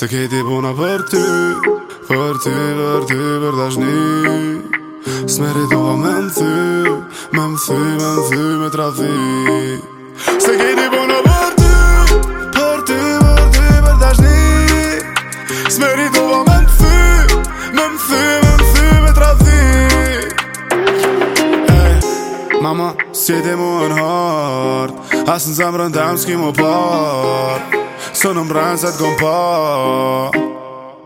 Se këti puna për ty Për ty, për ty, për dashni Së meritova me më thy Me më thy, me më thy, me trafi Se këti puna për ty Për ty, për ty, për dashni Së meritova me më thy Me më thy, me më thy, me trafi hey, eh, Mama, sjeti mu në hart Asë në zemrën dem s'ki mu part Së në mbranë zë t'gon pa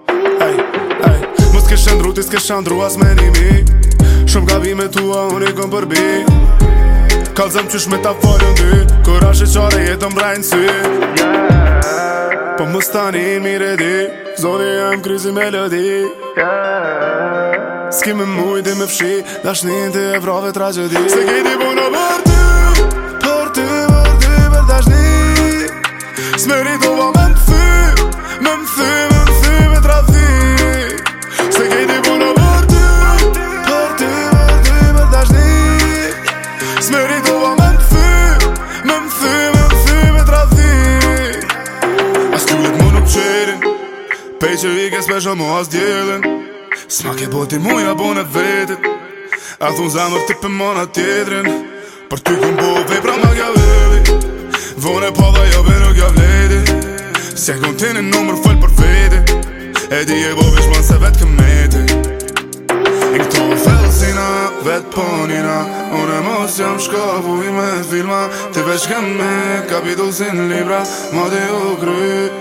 hey, hey. Më s'ke shëndru, ti s'ke shëndru as me mi Shumë gabime me tua, unë i gëm përbi Kalë zëmë qysh me ta folë dy Kura shë qare jetë më sy Po më stani i në mire di Zoni e më kryzi me lëdi Ski me mujti me pëshi Dash një të evrove tragedi Se kejti bu bërë Kullet mu nuk qerin Pej që vike s'pesha mu as djelin S'ma ke botin mu ja bon e vetin A thun zamër të për mona tjetrin Për ty këm bo vej pra ma gja vedi Vone pa dhe jo vej nuk gja vledi Se këm të një nëmër fëll për vete E di e bo vishman se vet këm meti E këto e fell si vet po Unë e mos jam shkavu i me filma Ti veç këm me, kapitullë si libra Ma di u kryt